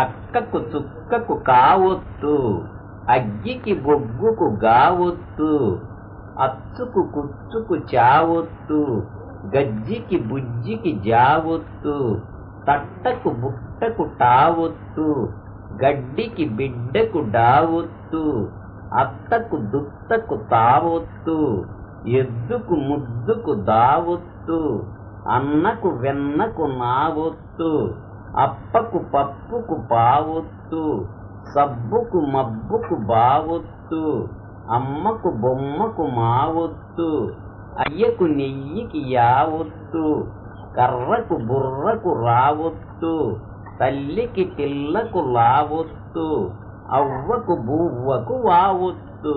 అక్కకు చుక్కకు కావొత్తు అగ్గికి బొగ్గుకు గావొత్తు అచ్చుకు కుచ్చుకు చావొత్తు గజ్జికి బుజ్జికి జావొత్తు తట్టకు బుట్టకు టావొత్తు గడ్డికి బిడ్డకు డావొత్తు అత్తకు దుత్తకు తావొత్తు ఎద్దుకు ముద్దుకు దావొత్తు అన్నకు వెన్నకు నావొత్తు పప్పుకు పప్పుకు పావొత్తు సబ్బుకు మబ్బుకు బావొత్తు అమ్మకు బొమ్మకు మావొత్తు అయ్యకు నెయ్యికి యావొత్తు కర్రకు బుర్రకు రావొత్తు తల్లికి పిల్లకు లావొత్తు అవ్వకు బువ్వకు వావొత్తు.